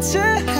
to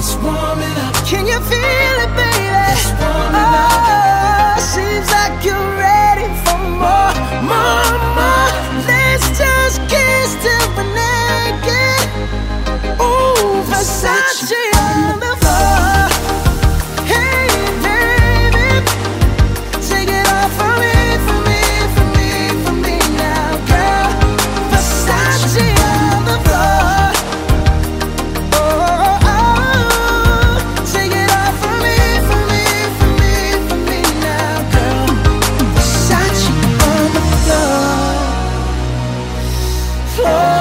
it's warming up. Can you feel? Oh.